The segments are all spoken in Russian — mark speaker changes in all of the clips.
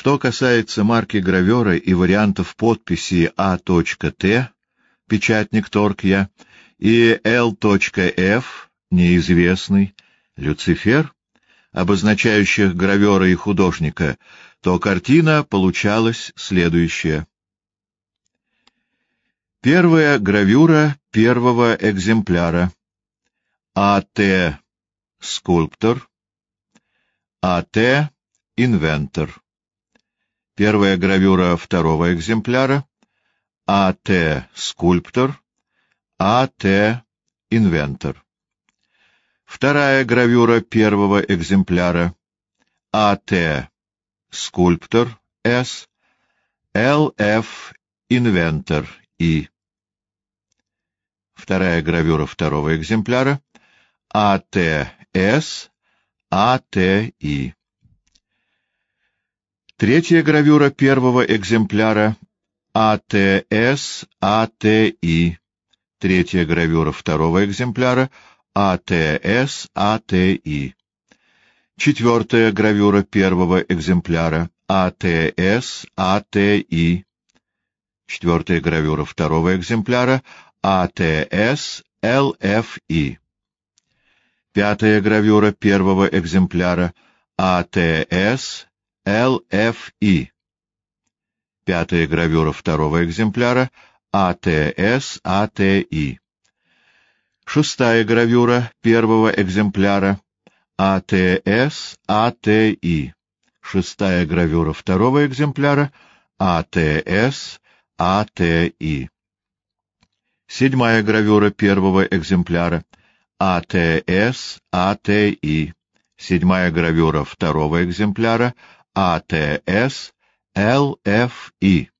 Speaker 1: Что касается марки гравера и вариантов подписи А.Т, печатник Торкья, и Л.Ф, неизвестный, Люцифер, обозначающих гравера и художника, то картина получалась следующая. Первая гравюра первого экземпляра. А.Т. Sculptor. А.Т. Inventor. Первая гравюра второго экземпляра. А.Т. Sculptor. А.Т. Inventor. Вторая гравюра первого экземпляра. А.Т. Sculptor. С. Л.Ф. Inventor. И. Вторая гравюра второго экземпляра. А.Т.С. А.Т.И. Третья гравюра первого экземпляра АТС АТИ. Третья гравюра второго экземпляра АТС АТИ. Четвертая гравюра первого экземпляра АТС АТИ. Четвертая гравюра второго экземпляра АТС ЛФИ. Пятая гравюра первого экземпляра АТС ЛФИ. Пятая гравюра второго экземпляра АТС АТИ. Шестая гравюра первого экземпляра АТС АТИ. Шестая гравюра второго экземпляра АТС АТИ. Седьмая гравюра первого экземпляра АТС АТИ. Седьмая гравюра второго экземпляра АТС ЛФИ.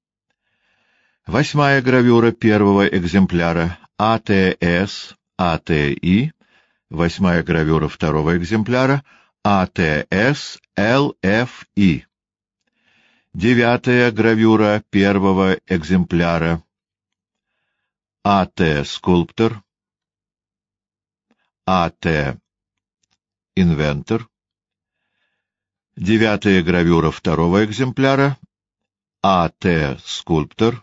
Speaker 1: Восьмая гравюра первого экземпляра АТС АТИ. Восьмая гравюра второго экземпляра АТС ЛФИ. Девятая гравюра первого экземпляра АТ скульптор АТ инвентор Девятая гравюра второго экземпляра. А.Т. Скульптор.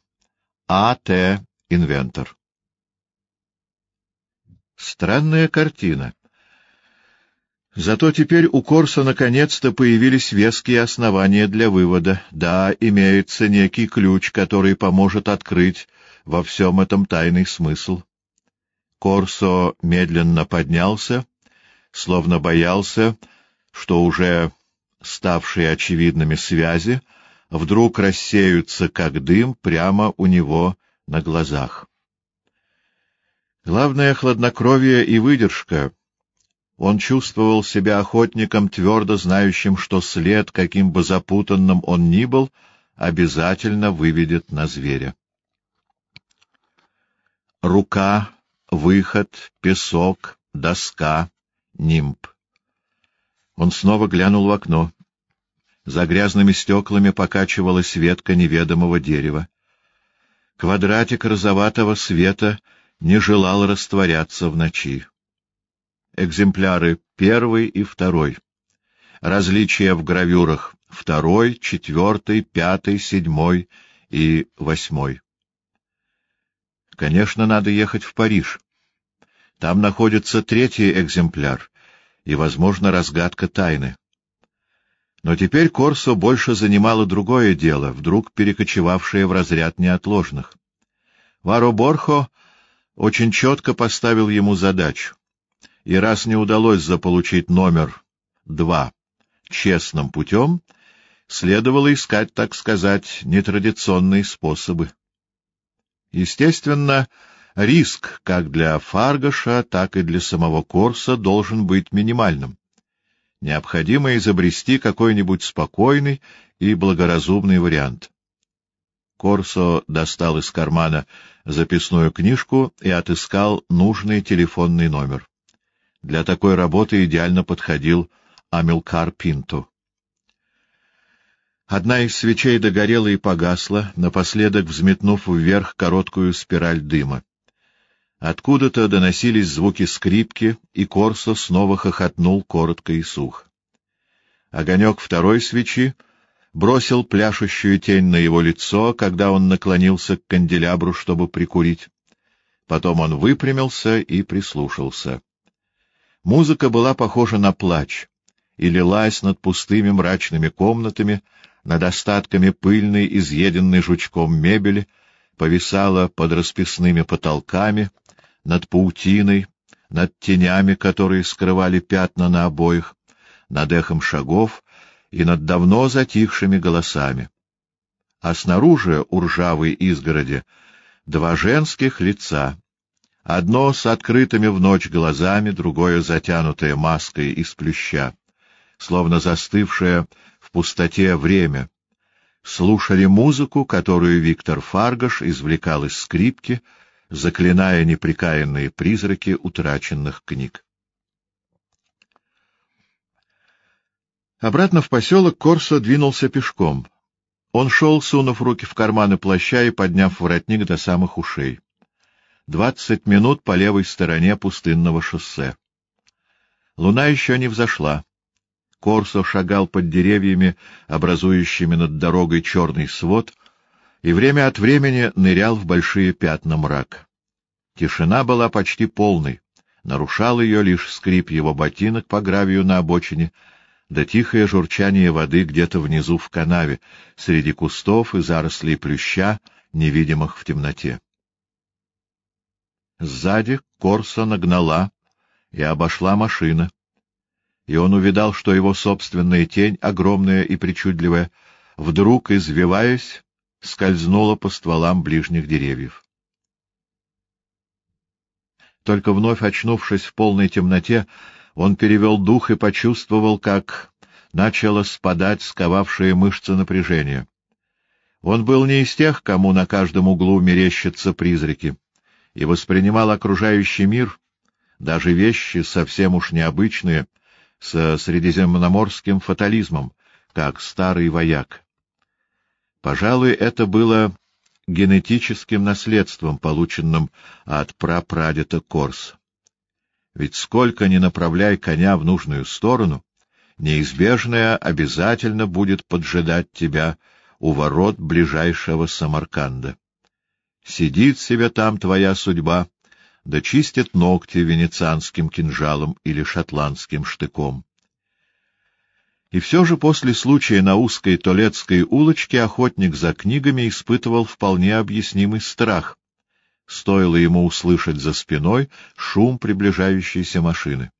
Speaker 1: А.Т. Инвентор. Странная картина. Зато теперь у Корса наконец-то появились веские основания для вывода. Да, имеется некий ключ, который поможет открыть во всем этом тайный смысл. Корсо медленно поднялся, словно боялся, что уже ставшие очевидными связи, вдруг рассеются, как дым, прямо у него на глазах. Главное — хладнокровие и выдержка. Он чувствовал себя охотником, твердо знающим, что след, каким бы запутанным он ни был, обязательно выведет на зверя. Рука, выход, песок, доска, нимб. Он снова глянул в окно. За грязными стеклами покачивалась ветка неведомого дерева. Квадратик розоватого света не желал растворяться в ночи. Экземпляры первый и второй. Различия в гравюрах второй, четвертый, пятый, седьмой и восьмой. Конечно, надо ехать в Париж. Там находится третий экземпляр, и, возможно, разгадка тайны. Но теперь Корсо больше занимало другое дело, вдруг перекочевавшее в разряд неотложных. Варо Борхо очень четко поставил ему задачу, и раз не удалось заполучить номер два честным путем, следовало искать, так сказать, нетрадиционные способы. Естественно, Риск как для Фаргаша, так и для самого Корса должен быть минимальным. Необходимо изобрести какой-нибудь спокойный и благоразумный вариант. Корсо достал из кармана записную книжку и отыскал нужный телефонный номер. Для такой работы идеально подходил Амилкар Пинто. Одна из свечей догорела и погасла, напоследок взметнув вверх короткую спираль дыма. Откуда-то доносились звуки скрипки, и Корсо снова хохотнул коротко и сухо. Огонек второй свечи бросил пляшущую тень на его лицо, когда он наклонился к канделябру, чтобы прикурить. Потом он выпрямился и прислушался. Музыка была похожа на плач и лилась над пустыми мрачными комнатами, над остатками пыльной, изъеденной жучком мебели, повисала под расписными потолками, над паутиной, над тенями, которые скрывали пятна на обоих, над эхом шагов и над давно затихшими голосами. А снаружи у ржавой изгороди два женских лица, одно с открытыми в ночь глазами, другое затянутое маской из плюща, словно застывшее в пустоте время, слушали музыку, которую Виктор Фаргаш извлекал из скрипки, заклиная неприкаянные призраки утраченных книг. Обратно в поселок Корсо двинулся пешком. Он шел, сунув руки в карманы плаща и подняв воротник до самых ушей. Двадцать минут по левой стороне пустынного шоссе. Луна еще не взошла. Корсо шагал под деревьями, образующими над дорогой черный свод, и время от времени нырял в большие пятна мрака. Тишина была почти полной, нарушал ее лишь скрип его ботинок по гравию на обочине — да тихое журчание воды где-то внизу в канаве, среди кустов и зарослей плюща, невидимых в темноте. Сзади Корса нагнала и обошла машина, и он увидал, что его собственная тень, огромная и причудливая, вдруг, извиваясь, скользнула по стволам ближних деревьев. Только вновь очнувшись в полной темноте, он перевел дух и почувствовал, как начало спадать сковавшие мышцы напряжения. Он был не из тех, кому на каждом углу мерещатся призраки, и воспринимал окружающий мир, даже вещи совсем уж необычные, со средиземноморским фатализмом, как старый вояк. Пожалуй, это было генетическим наследством, полученным от прапрадеда Корса. Ведь сколько ни направляй коня в нужную сторону, неизбежное обязательно будет поджидать тебя у ворот ближайшего Самарканда. Сидит себе там твоя судьба, да чистит ногти венецианским кинжалом или шотландским штыком. И все же после случая на узкой Толецкой улочке охотник за книгами испытывал вполне объяснимый страх, Стоило ему услышать за спиной шум приближающейся машины.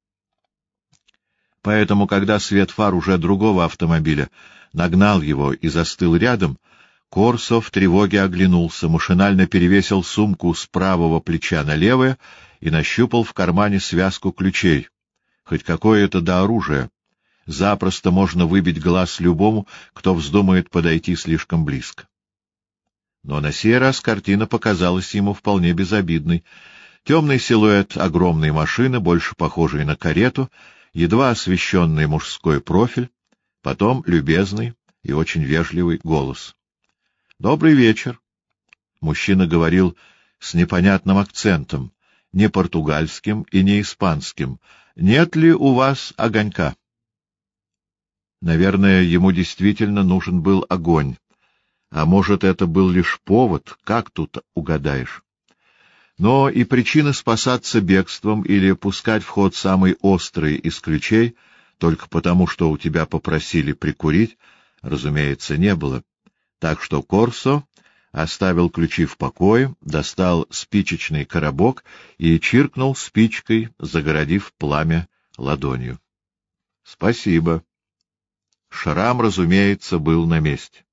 Speaker 1: Поэтому, когда свет фар уже другого автомобиля нагнал его и застыл рядом, Корсо в тревоге оглянулся, машинально перевесил сумку с правого плеча на левое и нащупал в кармане связку ключей. Хоть какое-то до оружия. Запросто можно выбить глаз любому, кто вздумает подойти слишком близко. Но на сей раз картина показалась ему вполне безобидной. Темный силуэт огромной машины, больше похожей на карету, едва освещенный мужской профиль, потом любезный и очень вежливый голос. — Добрый вечер! — мужчина говорил с непонятным акцентом, не португальским и не испанским. — Нет ли у вас огонька? Наверное, ему действительно нужен был огонь. А может, это был лишь повод, как тут угадаешь? Но и причины спасаться бегством или пускать в ход самый острый из ключей, только потому, что у тебя попросили прикурить, разумеется, не было. Так что Корсо оставил ключи в покое, достал спичечный коробок и чиркнул спичкой, загородив пламя ладонью. — Спасибо. Шрам, разумеется, был на месте.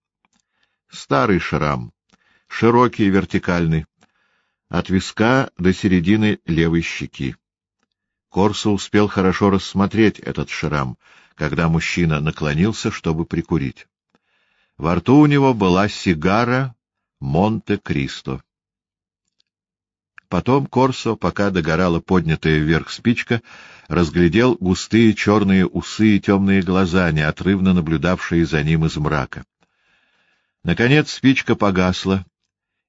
Speaker 1: Старый шрам, широкий и вертикальный, от виска до середины левой щеки. Корсо успел хорошо рассмотреть этот шрам, когда мужчина наклонился, чтобы прикурить. Во рту у него была сигара Монте-Кристо. Потом Корсо, пока догорала поднятая вверх спичка, разглядел густые черные усы и темные глаза, неотрывно наблюдавшие за ним из мрака. Наконец спичка погасла,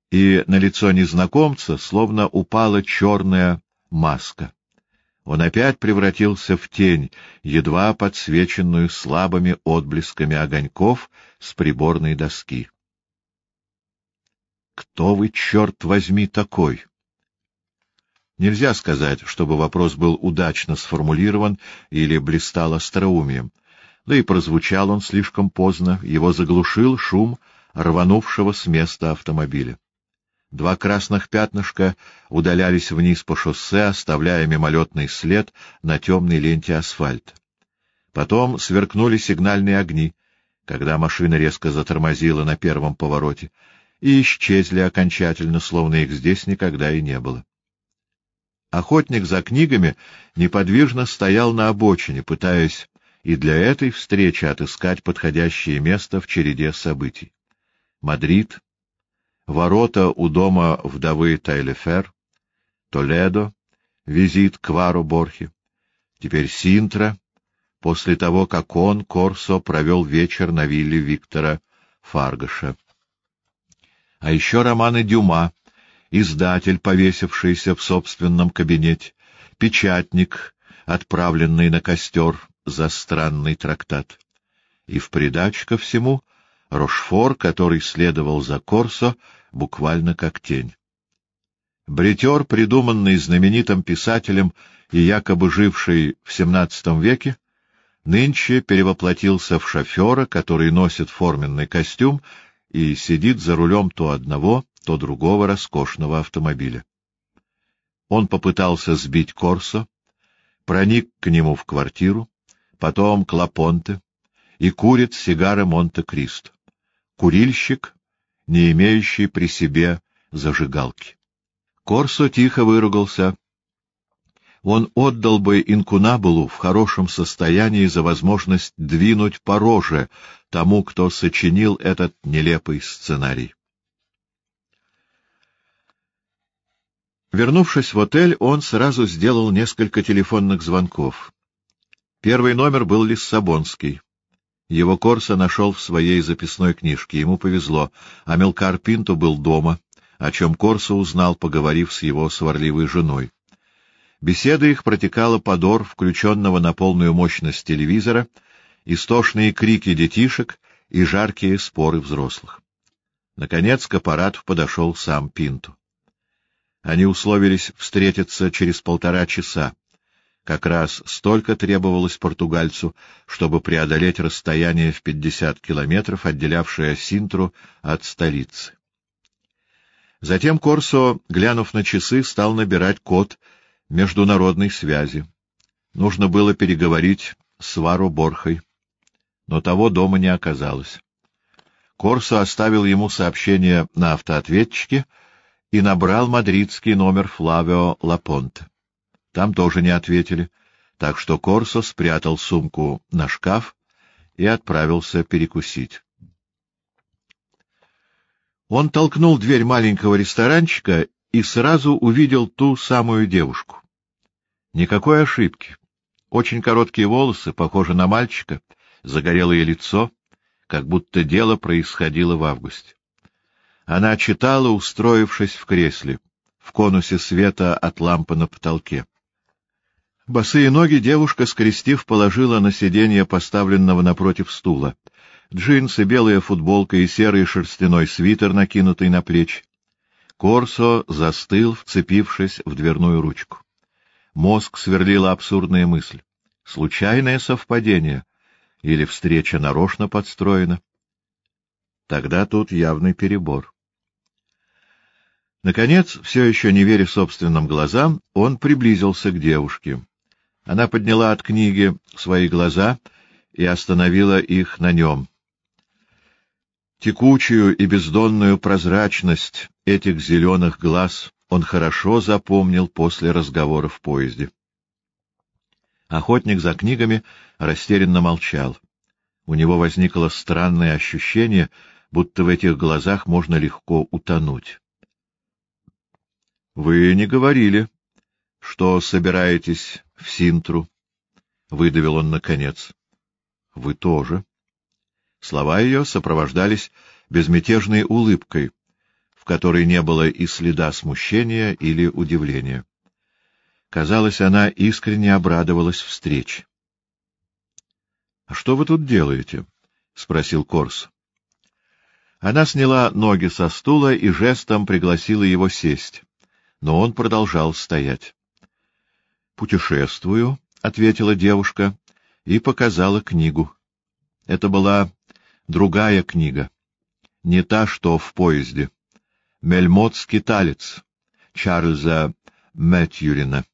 Speaker 1: и на лицо незнакомца словно упала черная маска. Он опять превратился в тень, едва подсвеченную слабыми отблесками огоньков с приборной доски. «Кто вы, черт возьми, такой?» Нельзя сказать, чтобы вопрос был удачно сформулирован или блистал остроумием. Да и прозвучал он слишком поздно, его заглушил шум рванувшего с места автомобиля. Два красных пятнышка удалялись вниз по шоссе, оставляя мимолетный след на темной ленте асфальта. Потом сверкнули сигнальные огни, когда машина резко затормозила на первом повороте, и исчезли окончательно, словно их здесь никогда и не было. Охотник за книгами неподвижно стоял на обочине, пытаясь и для этой встречи отыскать подходящее место в череде событий. Мадрид, ворота у дома вдовы Тайлефер, Толедо, визит к Вару Борхе, теперь Синтра, после того, как он, Корсо, провел вечер на вилле Виктора Фаргаша. А еще романы Дюма — издатель, повесившийся в собственном кабинете, печатник, отправленный на костер за странный трактат. И в придачу ко всему Рошфор, который следовал за Корсо, буквально как тень. Бретер, придуманный знаменитым писателем и якобы живший в XVII веке, нынче перевоплотился в шофера, который носит форменный костюм и сидит за рулем то одного, то другого роскошного автомобиля. Он попытался сбить Корсо, проник к нему в квартиру, потом к Лапонте и курит сигары Монте-Кристо. Курильщик, не имеющий при себе зажигалки. Корсо тихо выругался. Он отдал бы инкунабулу в хорошем состоянии за возможность двинуть по роже тому, кто сочинил этот нелепый сценарий. Вернувшись в отель, он сразу сделал несколько телефонных звонков. Первый номер был Лиссабонский. Его Корса нашел в своей записной книжке. Ему повезло. Амелкар Пинто был дома, о чем Корса узнал, поговорив с его сварливой женой. Беседа их протекала под ор включенного на полную мощность телевизора, истошные крики детишек и жаркие споры взрослых. Наконец к аппарату подошел сам Пинту. Они условились встретиться через полтора часа. Как раз столько требовалось португальцу, чтобы преодолеть расстояние в пятьдесят километров, отделявшее Синтру от столицы. Затем Корсо, глянув на часы, стал набирать код международной связи. Нужно было переговорить с Вару Борхой, но того дома не оказалось. Корсо оставил ему сообщение на автоответчике — и набрал мадридский номер Флавио Лапонте. Там тоже не ответили, так что Корсо спрятал сумку на шкаф и отправился перекусить. Он толкнул дверь маленького ресторанчика и сразу увидел ту самую девушку. Никакой ошибки. Очень короткие волосы, похожи на мальчика, загорелое лицо, как будто дело происходило в августе. Она читала, устроившись в кресле, в конусе света от лампы на потолке. Босые ноги девушка, скрестив, положила на сиденье поставленного напротив стула. Джинсы, белая футболка и серый шерстяной свитер, накинутый на плечи. Корсо застыл, вцепившись в дверную ручку. Мозг сверлила абсурдная мысль. Случайное совпадение? Или встреча нарочно подстроена? Тогда тут явный перебор. Наконец, все еще не веря собственным глазам, он приблизился к девушке. Она подняла от книги свои глаза и остановила их на нем. Текучую и бездонную прозрачность этих зеленых глаз он хорошо запомнил после разговора в поезде. Охотник за книгами растерянно молчал. У него возникло странное ощущение, будто в этих глазах можно легко утонуть. — Вы не говорили, что собираетесь в Синтру, — выдавил он наконец. — Вы тоже. Слова ее сопровождались безмятежной улыбкой, в которой не было и следа смущения или удивления. Казалось, она искренне обрадовалась встрече. — А что вы тут делаете? — спросил Корс. Она сняла ноги со стула и жестом пригласила его сесть, но он продолжал стоять. — Путешествую, — ответила девушка и показала книгу. Это была другая книга, не та, что в поезде. «Мельмот-скиталец» Чарльза Мэтьюрина.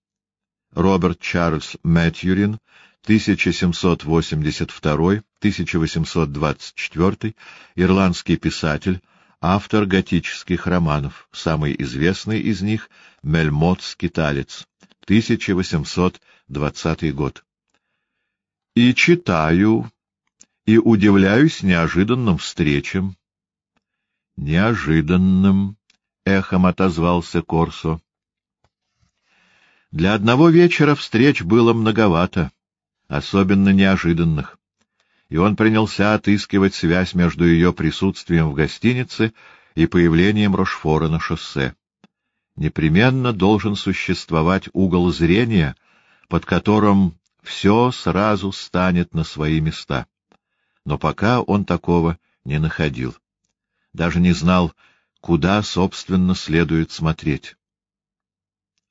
Speaker 1: Роберт Чарльз Мэтьюрин, 1782-1824, ирландский писатель, автор готических романов, самый известный из них — «Мельмот-скиталец», 1820 год. И читаю, и удивляюсь неожиданным встречам. Неожиданным, — эхом отозвался Корсо. Для одного вечера встреч было многовато, особенно неожиданных, и он принялся отыскивать связь между ее присутствием в гостинице и появлением Рошфора на шоссе. Непременно должен существовать угол зрения, под которым все сразу станет на свои места. Но пока он такого не находил. Даже не знал, куда, собственно, следует смотреть.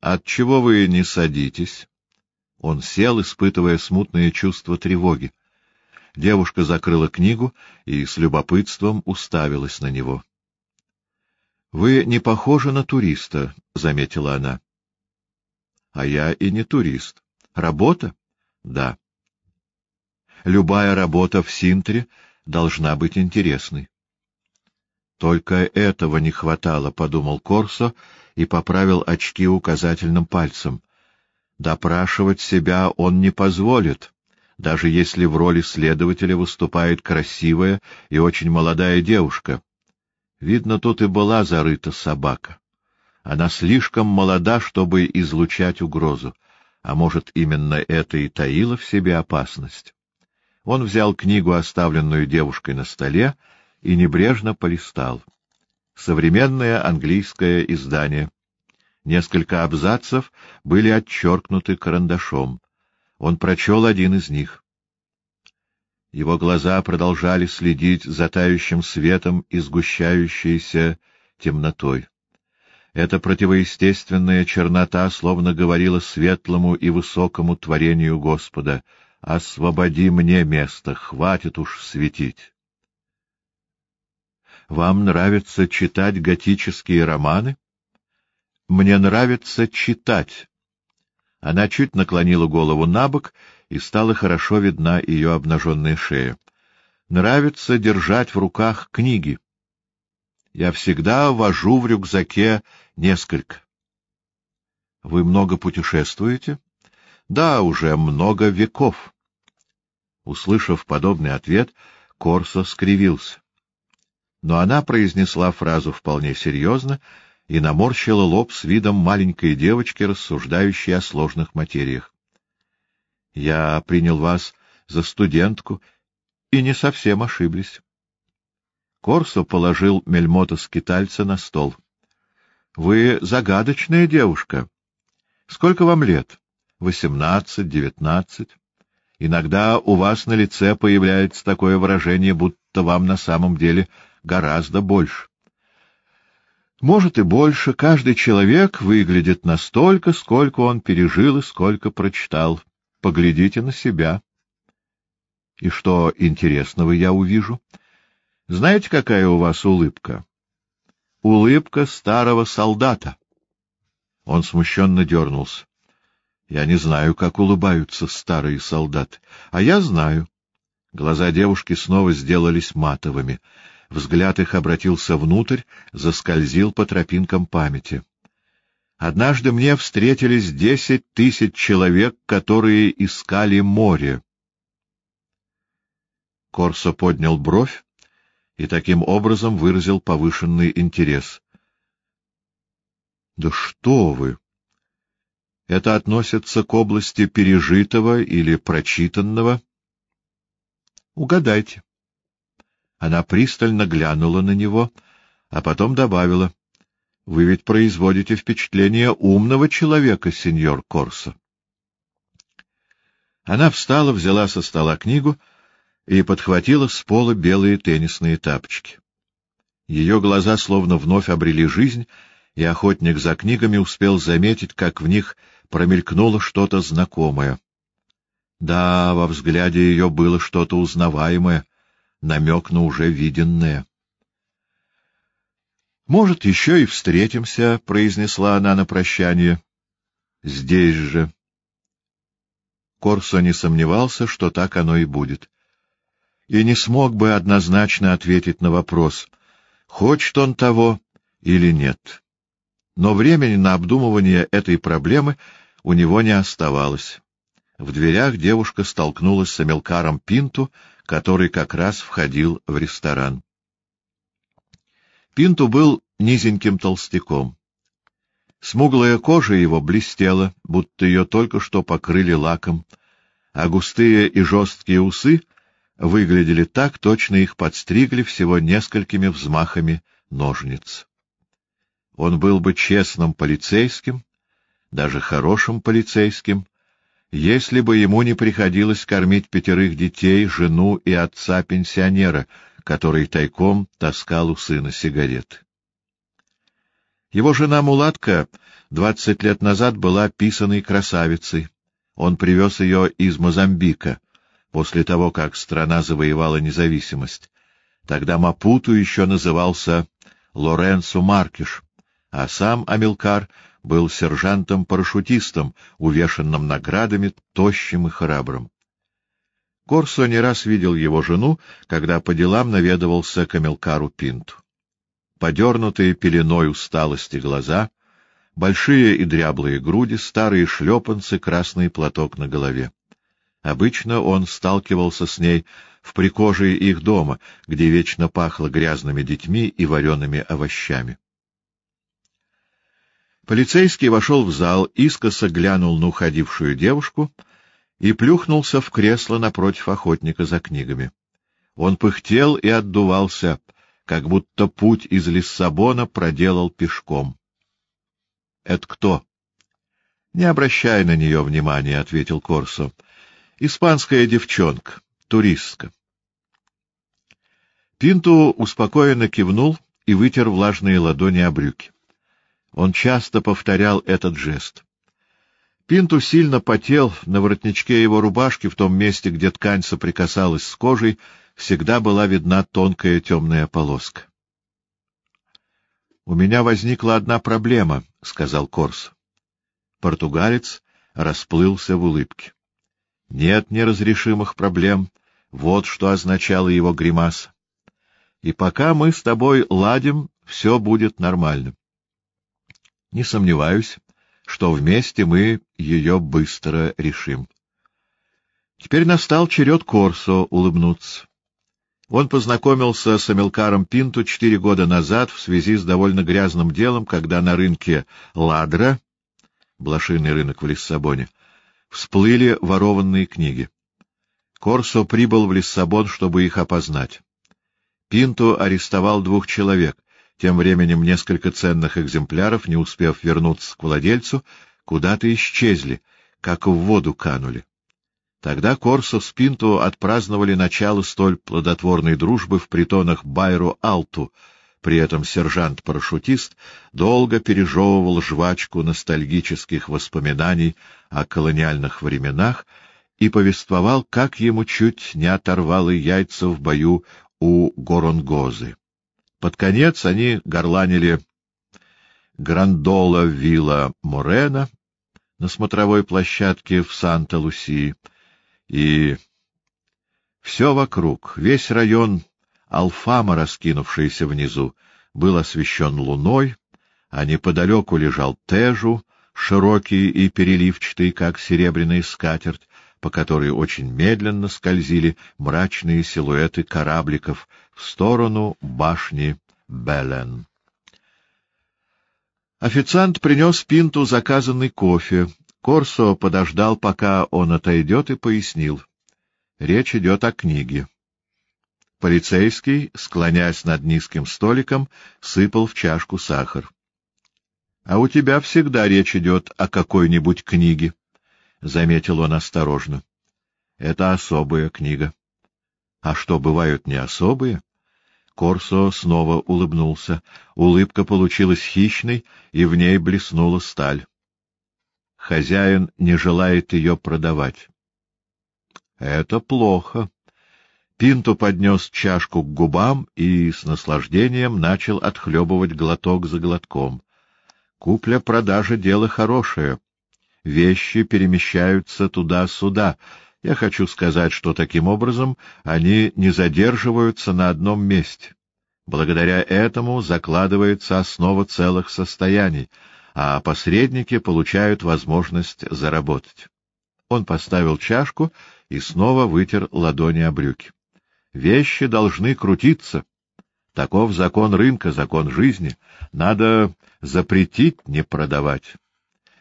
Speaker 1: От чего вы не садитесь? Он сел, испытывая смутное чувство тревоги. Девушка закрыла книгу и с любопытством уставилась на него. — Вы не похожи на туриста, — заметила она. — А я и не турист. Работа? — Да. Любая работа в Синтре должна быть интересной. Только этого не хватало, — подумал Корсо и поправил очки указательным пальцем. Допрашивать себя он не позволит, даже если в роли следователя выступает красивая и очень молодая девушка. Видно, тут и была зарыта собака. Она слишком молода, чтобы излучать угрозу, а может, именно это и таило в себе опасность. Он взял книгу, оставленную девушкой на столе, и небрежно полистал. Современное английское издание. Несколько абзацев были отчеркнуты карандашом. Он прочел один из них. Его глаза продолжали следить за тающим светом и сгущающейся темнотой. Эта противоестественная чернота словно говорила светлому и высокому творению Господа «Освободи мне место, хватит уж светить». Вам нравится читать готические романы? Мне нравится читать. Она чуть наклонила голову на бок, и стала хорошо видна ее обнаженная шея. Нравится держать в руках книги. Я всегда вожу в рюкзаке несколько. Вы много путешествуете? Да, уже много веков. Услышав подобный ответ, Корсо скривился но она произнесла фразу вполне серьезно и наморщила лоб с видом маленькой девочки, рассуждающей о сложных материях. — Я принял вас за студентку, и не совсем ошиблись. Корсо положил мельмота-скитальца на стол. — Вы загадочная девушка. Сколько вам лет? Восемнадцать, девятнадцать. Иногда у вас на лице появляется такое выражение, будто вам на самом деле гораздо больше. Может и больше, каждый человек выглядит настолько, сколько он пережил и сколько прочитал. Поглядите на себя. И что интересного я увижу? Знаете, какая у вас улыбка? Улыбка старого солдата. Он смущенно дернулся. Я не знаю, как улыбаются старые солдаты. А я знаю. Глаза девушки снова сделались матовыми. Взгляд их обратился внутрь, заскользил по тропинкам памяти. Однажды мне встретились десять тысяч человек, которые искали море. Корсо поднял бровь и таким образом выразил повышенный интерес. — Да что вы! Это относится к области пережитого или прочитанного? — Угадайте. Она пристально глянула на него, а потом добавила. — Вы ведь производите впечатление умного человека, сеньор Корсо. Она встала, взяла со стола книгу и подхватила с пола белые теннисные тапочки. Ее глаза словно вновь обрели жизнь, и охотник за книгами успел заметить, как в них промелькнуло что-то знакомое. Да, во взгляде ее было что-то узнаваемое, намек на уже виденное. «Может, еще и встретимся», — произнесла она на прощание. «Здесь же». Корсо не сомневался, что так оно и будет. И не смог бы однозначно ответить на вопрос, хочет он того или нет. Но времени на обдумывание этой проблемы у него не оставалось. В дверях девушка столкнулась с Амелкаром Пинту, который как раз входил в ресторан. Пинту был низеньким толстяком. Смуглая кожа его блестела, будто ее только что покрыли лаком, а густые и жесткие усы выглядели так, точно их подстригли всего несколькими взмахами ножниц. Он был бы честным полицейским, даже хорошим полицейским, если бы ему не приходилось кормить пятерых детей, жену и отца-пенсионера, который тайком таскал у сына сигареты. Его жена-мулатка двадцать лет назад была писаной красавицей. Он привез ее из Мозамбика, после того, как страна завоевала независимость. Тогда Мапуту еще назывался Лоренцо Маркиш, а сам Амилкар был сержантом-парашютистом, увешанным наградами, тощим и храбрым. Корсо не раз видел его жену, когда по делам наведывался к Амилкару Пинту. Подернутые пеленой усталости глаза, большие и дряблые груди, старые шлепанцы, красный платок на голове. Обычно он сталкивался с ней в прикожей их дома, где вечно пахло грязными детьми и вареными овощами. Полицейский вошел в зал, искоса глянул на уходившую девушку и плюхнулся в кресло напротив охотника за книгами. Он пыхтел и отдувался, как будто путь из Лиссабона проделал пешком. — Это кто? — Не обращай на нее внимания, — ответил Корсо. — Испанская девчонка, туристка. Пинту успокоенно кивнул и вытер влажные ладони о брюки. Он часто повторял этот жест. Пинту сильно потел, на воротничке его рубашки, в том месте, где ткань соприкасалась с кожей, всегда была видна тонкая темная полоска. — У меня возникла одна проблема, — сказал Корс. Португалец расплылся в улыбке. — Нет неразрешимых проблем, вот что означало его гримаса. И пока мы с тобой ладим, все будет нормально. Не сомневаюсь, что вместе мы ее быстро решим. Теперь настал черед Корсо улыбнуться. Он познакомился с Амелкаром Пинту четыре года назад в связи с довольно грязным делом, когда на рынке Ладра, блошиный рынок в Лиссабоне, всплыли ворованные книги. Корсо прибыл в Лиссабон, чтобы их опознать. Пинту арестовал двух человек, тем временем несколько ценных экземпляров, не успев вернуться к владельцу, куда-то исчезли, как в воду канули. Тогда Корсо с Пинто отпраздновали начало столь плодотворной дружбы в притонах Байру-Алту, при этом сержант-парашютист долго пережевывал жвачку ностальгических воспоминаний о колониальных временах и повествовал, как ему чуть не оторвало яйца в бою у Горонгозы. Под конец они горланили «Грандола Вилла Морена» на смотровой площадке в Санта-Лусии, и все вокруг, весь район Алфама, раскинувшийся внизу, был освещен луной, а неподалеку лежал Тежу, широкий и переливчатый, как серебряная скатерть, по которой очень медленно скользили мрачные силуэты корабликов в сторону башни Белен. Официант принес пинту заказанный кофе. Корсо подождал, пока он отойдет, и пояснил. Речь идет о книге. Полицейский, склоняясь над низким столиком, сыпал в чашку сахар. А у тебя всегда речь идет о какой-нибудь книге, — заметил он осторожно. — Это особая книга. — А что, бывают не особые? Корсо снова улыбнулся. Улыбка получилась хищной, и в ней блеснула сталь. Хозяин не желает ее продавать. — Это плохо. Пинту поднес чашку к губам и с наслаждением начал отхлебывать глоток за глотком. Купля-продажа — дело хорошее. Вещи перемещаются туда-сюда. Я хочу сказать, что таким образом они не задерживаются на одном месте. Благодаря этому закладывается основа целых состояний, а посредники получают возможность заработать. Он поставил чашку и снова вытер ладони о брюки. Вещи должны крутиться. Таков закон рынка, закон жизни. Надо запретить не продавать.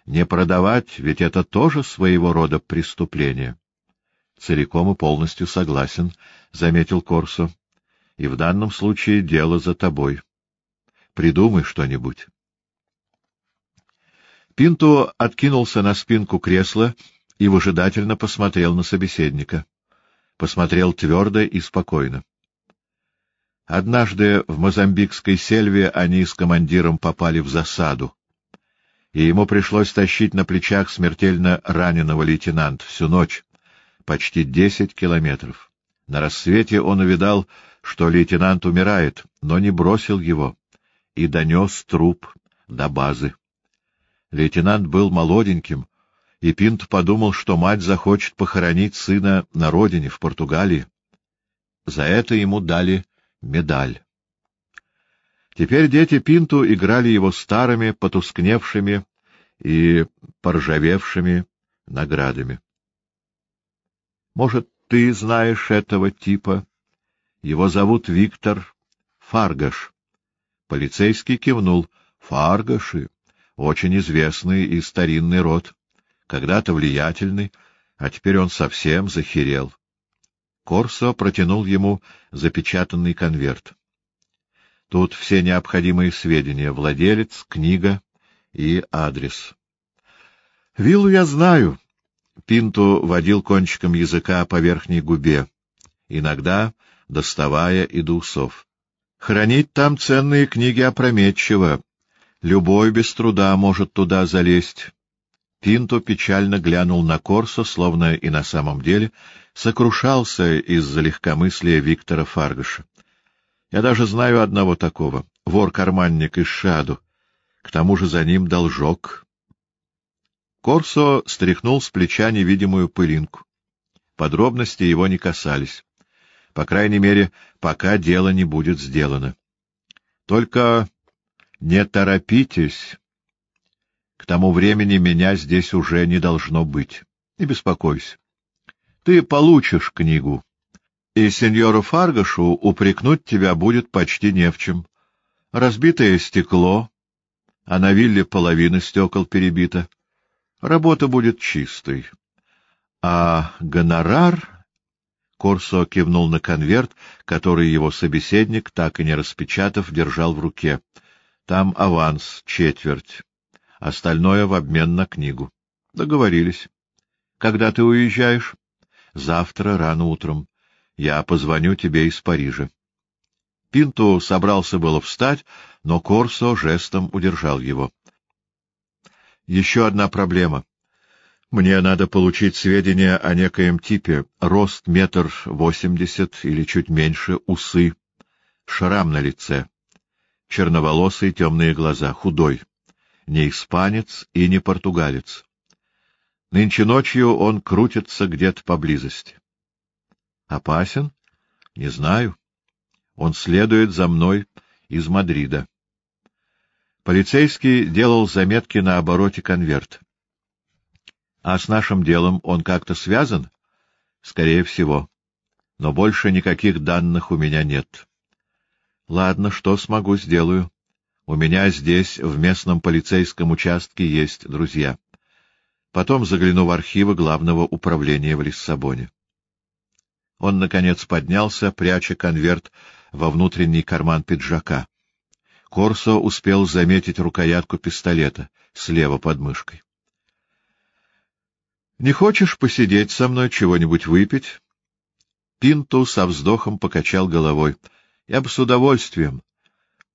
Speaker 1: Не продавать, ведь это тоже своего рода преступление. — Целиком и полностью согласен, — заметил Корсо. — И в данном случае дело за тобой. Придумай что-нибудь. Пинто откинулся на спинку кресла и выжидательно посмотрел на собеседника. Посмотрел твердо и спокойно. Однажды в мозамбикской сельве они с командиром попали в засаду, и ему пришлось тащить на плечах смертельно раненого лейтенанта всю ночь, почти десять километров. На рассвете он увидал, что лейтенант умирает, но не бросил его и донес труп до базы. Лейтенант был молоденьким, и Пинт подумал, что мать захочет похоронить сына на родине, в Португалии. За это ему дали медаль. Теперь дети Пинту играли его старыми, потускневшими и поржавевшими наградами. Может, ты знаешь этого типа? Его зовут Виктор Фаргаш. Полицейский кивнул. Фаргаши. Очень известный и старинный род. Когда-то влиятельный, а теперь он совсем захерел. Корсо протянул ему запечатанный конверт. Тут все необходимые сведения — владелец, книга и адрес. — Виллу я знаю. Пинту водил кончиком языка по верхней губе, иногда доставая и до усов. Хранить там ценные книги опрометчиво. Любой без труда может туда залезть. Пинто печально глянул на Корсо, словно и на самом деле сокрушался из-за легкомыслия Виктора Фаргаша. Я даже знаю одного такого — вор-карманник из Шаду. К тому же за ним должок. Корсо стряхнул с плеча невидимую пылинку. Подробности его не касались. По крайней мере, пока дело не будет сделано. Только не торопитесь. К тому времени меня здесь уже не должно быть. Не беспокойся. Ты получишь книгу, и сеньору Фаргашу упрекнуть тебя будет почти не в чем. Разбитое стекло, а на вилле половина стекол перебита. Работа будет чистой. А гонорар... Корсо кивнул на конверт, который его собеседник, так и не распечатав, держал в руке. Там аванс, четверть. Остальное в обмен на книгу. Договорились. Когда ты уезжаешь? Завтра рано утром. Я позвоню тебе из Парижа. Пинто собрался было встать, но Корсо жестом удержал его. Еще одна проблема. Мне надо получить сведения о некоем типе. Рост метр восемьдесят или чуть меньше, усы, шрам на лице, черноволосые темные глаза, худой не испанец и не португалец. Нынче ночью он крутится где-то поблизости. Опасен? Не знаю. Он следует за мной из Мадрида. Полицейский делал заметки на обороте конверт. А с нашим делом он как-то связан? Скорее всего. Но больше никаких данных у меня нет. Ладно, что смогу, сделаю. У меня здесь, в местном полицейском участке, есть друзья. Потом загляну в архивы главного управления в Лиссабоне. Он, наконец, поднялся, пряча конверт во внутренний карман пиджака. Корсо успел заметить рукоятку пистолета слева под мышкой. — Не хочешь посидеть со мной, чего-нибудь выпить? Пинту со вздохом покачал головой. — Я бы с удовольствием,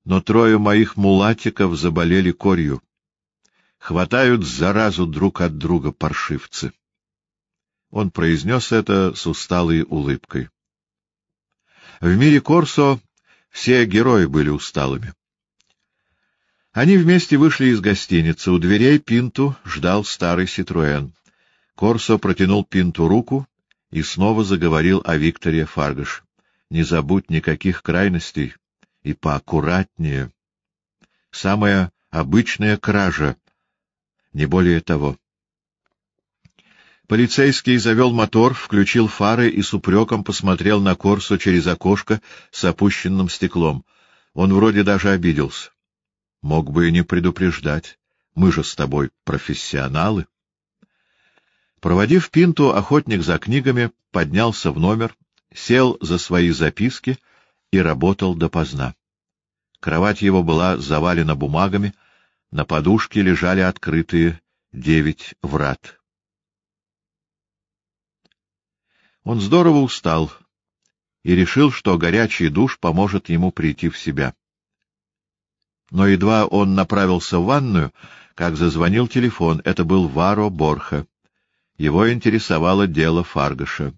Speaker 1: но трое моих мулатиков заболели корью. Хватают заразу друг от друга паршивцы. Он произнес это с усталой улыбкой. В мире Корсо все герои были усталыми. Они вместе вышли из гостиницы. У дверей Пинту ждал старый Ситруэн. Корсо протянул Пинту руку и снова заговорил о Викторе Фаргаш. «Не забудь никаких крайностей и поаккуратнее. Самая обычная кража, не более того». Полицейский завел мотор, включил фары и с упреком посмотрел на Корсо через окошко с опущенным стеклом. Он вроде даже обиделся. Мог бы и не предупреждать. Мы же с тобой профессионалы. Проводив Пинту, охотник за книгами поднялся в номер, сел за свои записки и работал допоздна. Кровать его была завалена бумагами, на подушке лежали открытые девять врат. Он здорово устал и решил, что горячий душ поможет ему прийти в себя. Но едва он направился в ванную, как зазвонил телефон. Это был Варо Борха. Его интересовало дело Фаргаша.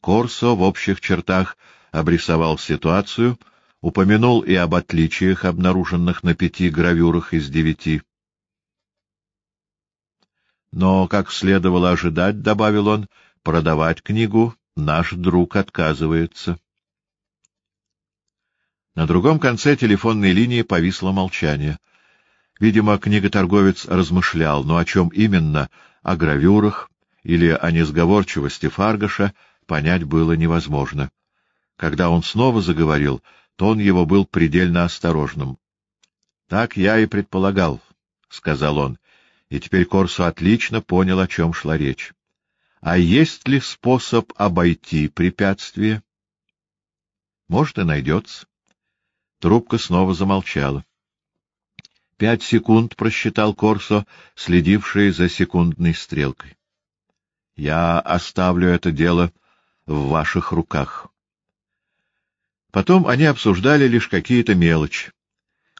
Speaker 1: Корсо в общих чертах обрисовал ситуацию, упомянул и об отличиях, обнаруженных на пяти гравюрах из девяти. Но, как следовало ожидать, — добавил он, — продавать книгу наш друг отказывается. На другом конце телефонной линии повисло молчание. Видимо, книготорговец размышлял, но о чем именно, о гравюрах, или о несговорчивости Фаргаша понять было невозможно. Когда он снова заговорил, тон его был предельно осторожным. — Так я и предполагал, — сказал он, и теперь Корсо отлично понял, о чем шла речь. — А есть ли способ обойти препятствие? — Может, и найдется. Трубка снова замолчала. Пять секунд просчитал Корсо, следивший за секундной стрелкой. Я оставлю это дело в ваших руках. Потом они обсуждали лишь какие-то мелочи.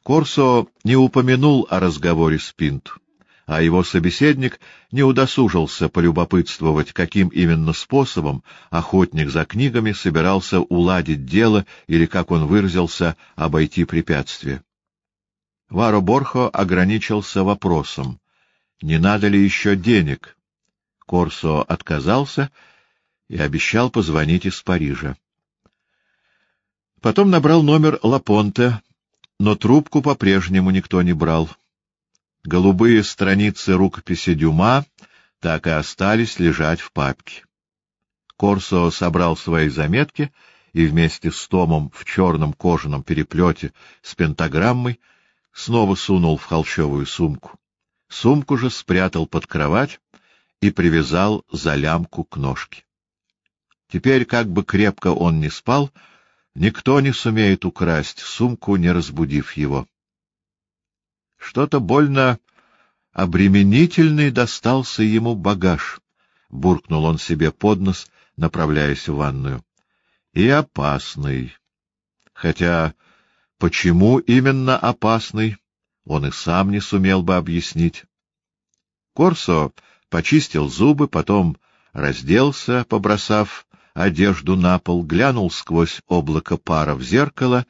Speaker 1: Корсо не упомянул о разговоре с Пинту, а его собеседник не удосужился полюбопытствовать, каким именно способом охотник за книгами собирался уладить дело или, как он выразился, обойти препятствие. Варо Борхо ограничился вопросом, не надо ли еще денег, Корсо отказался и обещал позвонить из Парижа. Потом набрал номер Лапонте, но трубку по-прежнему никто не брал. Голубые страницы рукописи Дюма так и остались лежать в папке. Корсо собрал свои заметки и вместе с томом в черном кожаном переплете с пентаграммой снова сунул в холщовую сумку. Сумку же спрятал под кровать и привязал за лямку к ножке. Теперь, как бы крепко он ни спал, никто не сумеет украсть сумку, не разбудив его. Что-то больно обременительный достался ему багаж, — буркнул он себе под нос, направляясь в ванную. И опасный. Хотя почему именно опасный, он и сам не сумел бы объяснить. Корсо почистил зубы, потом разделся, побросав одежду на пол, глянул сквозь облако пара в зеркало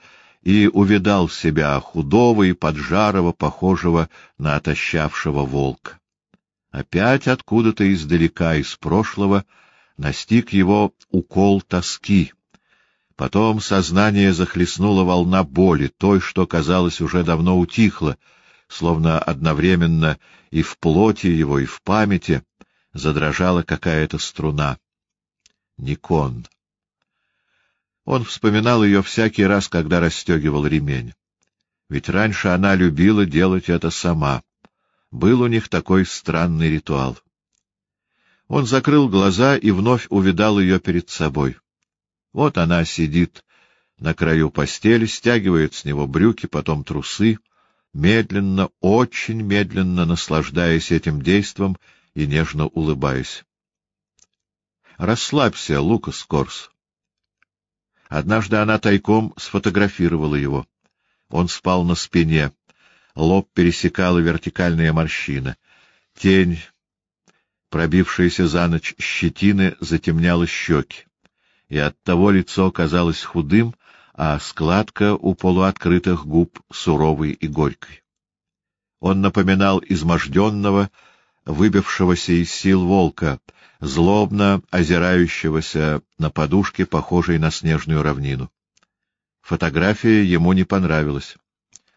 Speaker 1: и увидал себя худого и поджарого, похожего на отощавшего волка. Опять откуда-то издалека, из прошлого, настиг его укол тоски. Потом сознание захлестнула волна боли, той, что, казалось, уже давно утихла, словно одновременно и в плоти его, и в памяти задрожала какая-то струна. Никон. Он вспоминал ее всякий раз, когда расстегивал ремень. Ведь раньше она любила делать это сама. Был у них такой странный ритуал. Он закрыл глаза и вновь увидал ее перед собой. Вот она сидит на краю постели, стягивает с него брюки, потом трусы, медленно, очень медленно наслаждаясь этим действом и нежно улыбаясь. «Расслабься, Лукас Корс». Однажды она тайком сфотографировала его. Он спал на спине, лоб пересекала вертикальная морщина. Тень, пробившаяся за ночь щетины, затемняла щеки, и оттого лицо казалось худым, а складка у полуоткрытых губ суровой и горькой. Он напоминал изможденного, выбившегося из сил волка, злобно озирающегося на подушке, похожей на снежную равнину. Фотография ему не понравилась.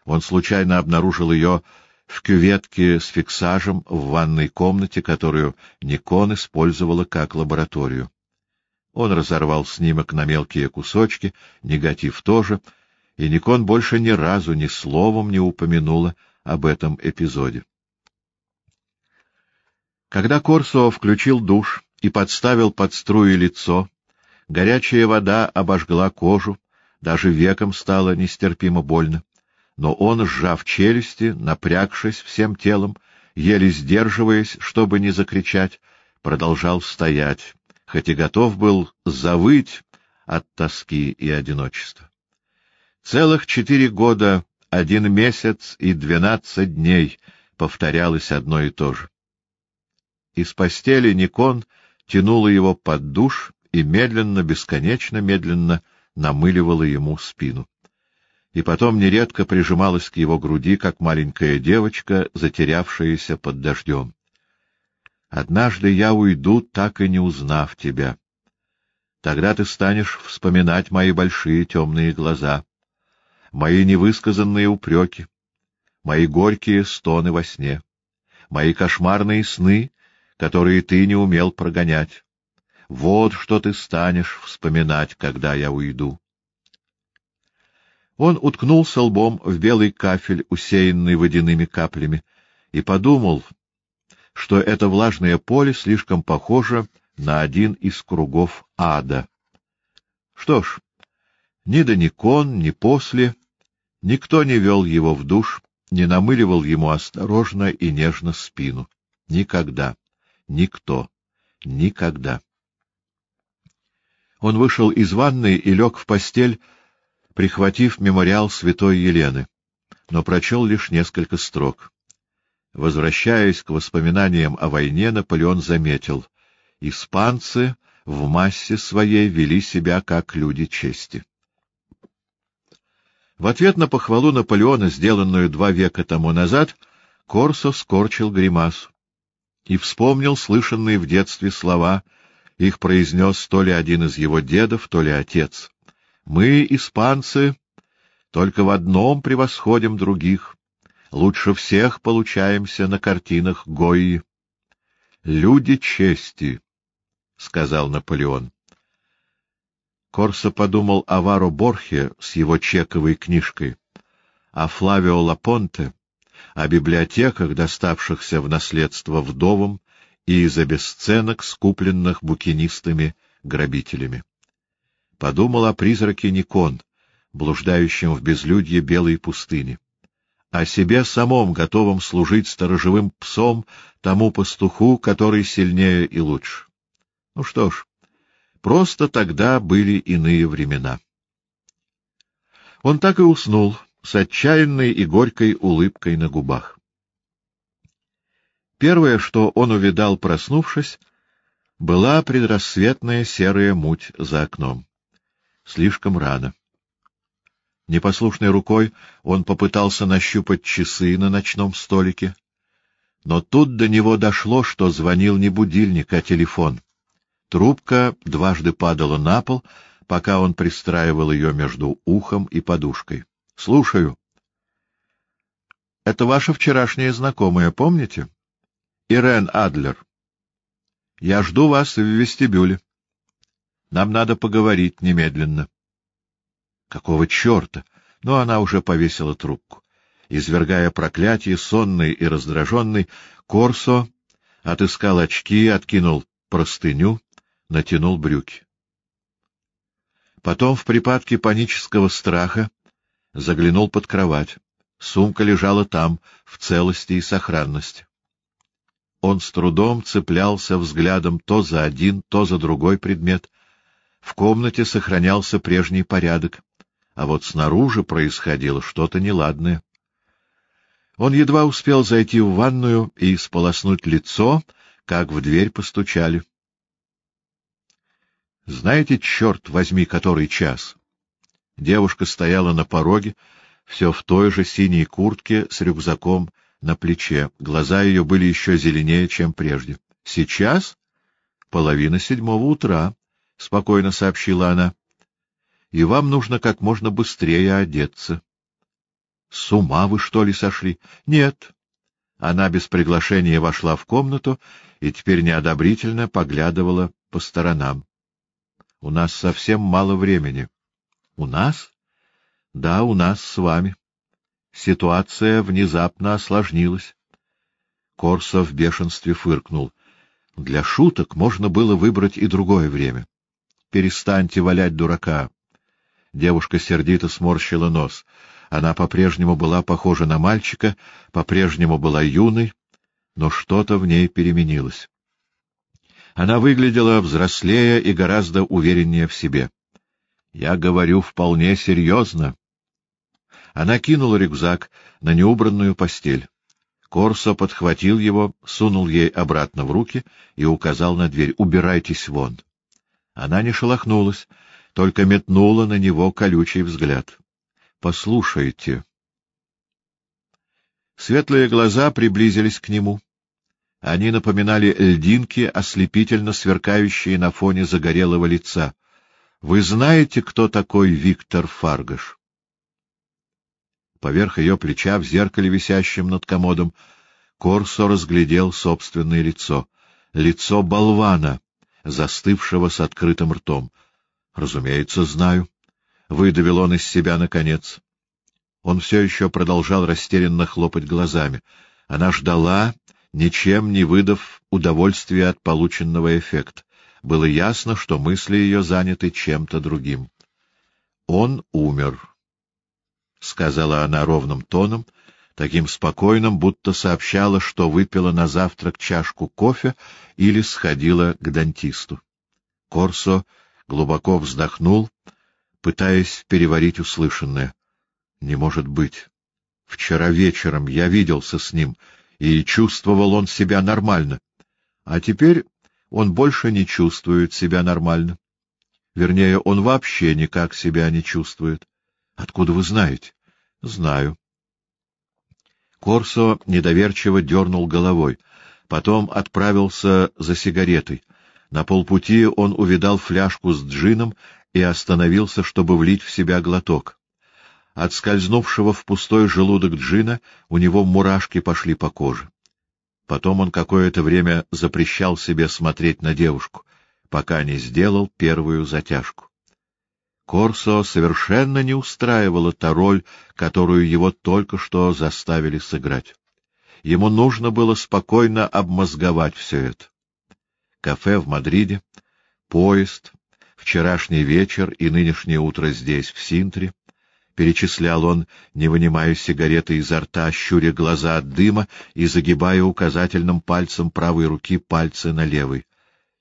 Speaker 1: Он случайно обнаружил ее в кюветке с фиксажем в ванной комнате, которую Никон использовала как лабораторию. Он разорвал снимок на мелкие кусочки, негатив тоже, и Никон больше ни разу ни словом не упомянула об этом эпизоде. Когда Корсо включил душ и подставил под струи лицо, горячая вода обожгла кожу, даже веком стало нестерпимо больно. Но он, сжав челюсти, напрягшись всем телом, еле сдерживаясь, чтобы не закричать, продолжал стоять, хоть и готов был завыть от тоски и одиночества. Целых четыре года, один месяц и двенадцать дней повторялось одно и то же. Из постели Никон тянула его под душ и медленно, бесконечно медленно намыливала ему спину. И потом нередко прижималась к его груди, как маленькая девочка, затерявшаяся под дождем. Однажды я уйду, так и не узнав тебя. Тогда ты станешь вспоминать мои большие темные глаза, мои невысказанные упреки, мои горькие стоны во сне, мои кошмарные сны, которые ты не умел прогонять. Вот что ты станешь вспоминать, когда я уйду. Он уткнулся лбом в белый кафель, усеянный водяными каплями, и подумал, что это влажное поле слишком похоже на один из кругов ада. Что ж, ни до Никон, ни после никто не вел его в душ, не намыливал ему осторожно и нежно спину. Никогда. Никто. Никогда. Он вышел из ванной и лег в постель, прихватив мемориал святой Елены, но прочел лишь несколько строк. Возвращаясь к воспоминаниям о войне, Наполеон заметил, испанцы в массе своей вели себя как люди чести. В ответ на похвалу Наполеона, сделанную два века тому назад, Корсо скорчил гримасу и вспомнил слышанные в детстве слова, их произнес то ли один из его дедов, то ли отец. «Мы, испанцы, только в одном превосходим других» лучше всех получаемся на картинах Гойи. — Люди чести, — сказал Наполеон. Корсо подумал о Варо Борхе с его чековой книжкой, о Флавио Лапонте, о библиотеках, доставшихся в наследство вдовам, и из обесценок, скупленных букинистами-грабителями. Подумал о призраке Никон, блуждающем в безлюдье белой пустыни о себе самом, готовом служить сторожевым псом тому пастуху, который сильнее и лучше. Ну что ж, просто тогда были иные времена. Он так и уснул, с отчаянной и горькой улыбкой на губах. Первое, что он увидал, проснувшись, была предрассветная серая муть за окном. Слишком рано. Непослушной рукой он попытался нащупать часы на ночном столике. Но тут до него дошло, что звонил не будильник, а телефон. Трубка дважды падала на пол, пока он пристраивал ее между ухом и подушкой. — Слушаю. — Это ваша вчерашняя знакомая, помните? — Ирен Адлер. — Я жду вас в вестибюле. Нам надо поговорить немедленно. — Какого черта? Но она уже повесила трубку. Извергая проклятие, сонный и раздраженный, Корсо отыскал очки, откинул простыню, натянул брюки. Потом в припадке панического страха заглянул под кровать. Сумка лежала там, в целости и сохранности. Он с трудом цеплялся взглядом то за один, то за другой предмет. В комнате сохранялся прежний порядок, а вот снаружи происходило что-то неладное. Он едва успел зайти в ванную и сполоснуть лицо, как в дверь постучали. Знаете, черт возьми, который час? Девушка стояла на пороге, все в той же синей куртке с рюкзаком на плече. Глаза ее были еще зеленее, чем прежде. — Сейчас? — Половина седьмого утра, — спокойно сообщила она. — И вам нужно как можно быстрее одеться. — С ума вы, что ли, сошли? — Нет. Она без приглашения вошла в комнату и теперь неодобрительно поглядывала по сторонам. — У нас совсем мало времени. — У нас? — Да, у нас с вами. Ситуация внезапно осложнилась. Корсо в бешенстве фыркнул. Для шуток можно было выбрать и другое время. Перестаньте валять дурака. Девушка сердито сморщила нос. Она по-прежнему была похожа на мальчика, по-прежнему была юной, но что-то в ней переменилось. Она выглядела взрослее и гораздо увереннее в себе. Я говорю вполне серьезно. Она кинула рюкзак на неубранную постель. Корсо подхватил его, сунул ей обратно в руки и указал на дверь. — Убирайтесь вон. Она не шелохнулась, только метнула на него колючий взгляд. — Послушайте. Светлые глаза приблизились к нему. Они напоминали льдинки, ослепительно сверкающие на фоне загорелого лица. — Вы знаете, кто такой Виктор Фаргаш? Поверх ее плеча, в зеркале, висящем над комодом, Корсо разглядел собственное лицо. Лицо болвана, застывшего с открытым ртом. — Разумеется, знаю. Выдавил он из себя наконец. Он все еще продолжал растерянно хлопать глазами. Она ждала, ничем не выдав удовольствия от полученного эффекта. Было ясно, что мысли ее заняты чем-то другим. Он умер. — сказала она ровным тоном, таким спокойным, будто сообщала, что выпила на завтрак чашку кофе или сходила к дантисту. Корсо глубоко вздохнул, пытаясь переварить услышанное. — Не может быть. Вчера вечером я виделся с ним, и чувствовал он себя нормально. А теперь он больше не чувствует себя нормально. Вернее, он вообще никак себя не чувствует. Откуда вы знаете? — Знаю. Корсо недоверчиво дернул головой, потом отправился за сигаретой. На полпути он увидал фляжку с джином и остановился, чтобы влить в себя глоток. От скользнувшего в пустой желудок джина у него мурашки пошли по коже. Потом он какое-то время запрещал себе смотреть на девушку, пока не сделал первую затяжку. Корсо совершенно не устраивала та роль, которую его только что заставили сыграть. Ему нужно было спокойно обмозговать все это. Кафе в Мадриде, поезд, вчерашний вечер и нынешнее утро здесь, в Синтре. Перечислял он, не вынимая сигареты изо рта, щуря глаза от дыма и загибая указательным пальцем правой руки пальцы на левой.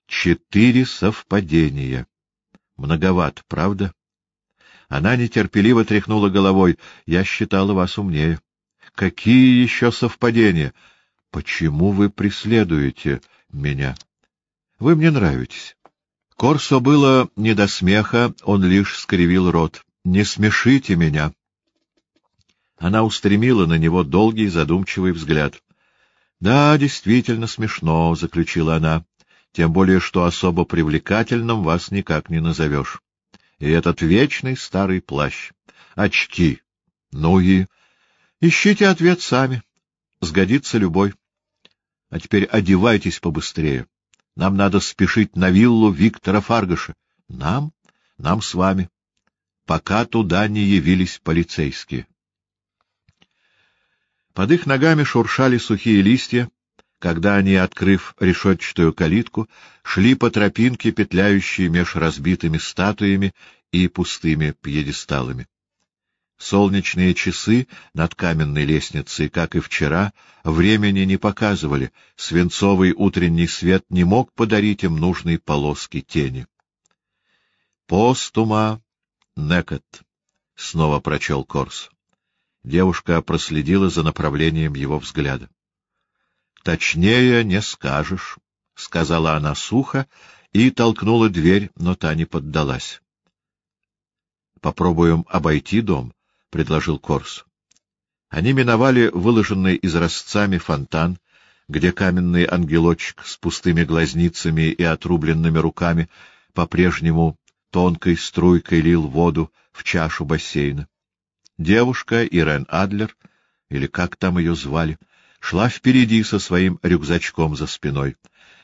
Speaker 1: Четыре совпадения. Многовато, правда? Она нетерпеливо тряхнула головой. Я считала вас умнее. Какие еще совпадения? Почему вы преследуете меня? Вы мне нравитесь. Корсо было не до смеха, он лишь скривил рот. Не смешите меня. Она устремила на него долгий задумчивый взгляд. — Да, действительно смешно, — заключила она, — тем более, что особо привлекательным вас никак не назовешь и этот вечный старый плащ. Очки. Ну и... Ищите ответ сами. Сгодится любой. А теперь одевайтесь побыстрее. Нам надо спешить на виллу Виктора Фаргаша. Нам? Нам с вами. Пока туда не явились полицейские. Под их ногами шуршали сухие листья, когда они, открыв решетчатую калитку, шли по тропинке, петляющей меж разбитыми статуями и пустыми пьедесталами. Солнечные часы над каменной лестницей, как и вчера, времени не показывали, свинцовый утренний свет не мог подарить им нужной полоски тени. «Постума некот», — снова прочел Корс. Девушка проследила за направлением его взгляда. — Точнее не скажешь, — сказала она сухо и толкнула дверь, но та не поддалась. — Попробуем обойти дом, — предложил Корс. Они миновали выложенный изразцами фонтан, где каменный ангелочек с пустыми глазницами и отрубленными руками по-прежнему тонкой струйкой лил воду в чашу бассейна. Девушка Ирен Адлер, или как там ее звали, шла впереди со своим рюкзачком за спиной.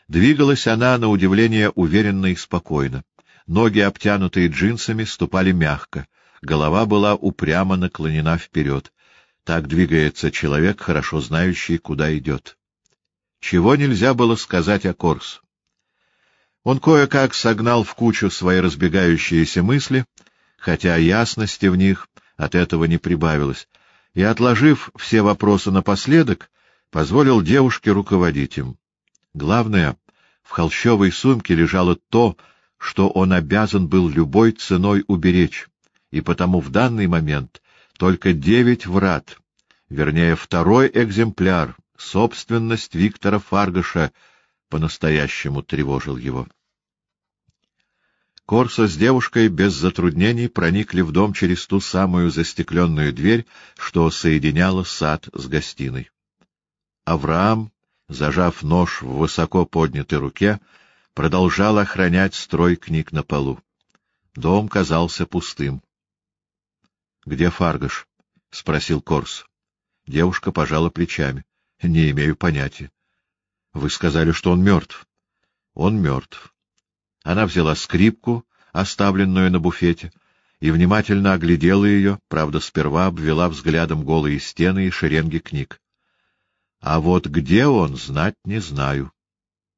Speaker 1: Двигалась она, на удивление, уверенно и спокойно. Ноги, обтянутые джинсами, ступали мягко, голова была упрямо наклонена вперед. Так двигается человек, хорошо знающий, куда идет. Чего нельзя было сказать о Корс. Он кое-как согнал в кучу свои разбегающиеся мысли, хотя ясности в них от этого не прибавилось, и, отложив все вопросы напоследок, позволил девушке руководить им. Главное, в холщовой сумке лежало то, что он обязан был любой ценой уберечь и потому в данный момент только девять врат, вернее, второй экземпляр, собственность Виктора Фаргаша, по-настоящему тревожил его. Корсо с девушкой без затруднений проникли в дом через ту самую застекленную дверь, что соединяла сад с гостиной. Авраам, зажав нож в высоко поднятой руке, продолжал охранять строй книг на полу. Дом казался пустым. — Где Фаргаш? — спросил Корс. Девушка пожала плечами. — Не имею понятия. — Вы сказали, что он мертв. — Он мертв. Она взяла скрипку, оставленную на буфете, и внимательно оглядела ее, правда, сперва обвела взглядом голые стены и шеренги книг. — А вот где он, знать не знаю.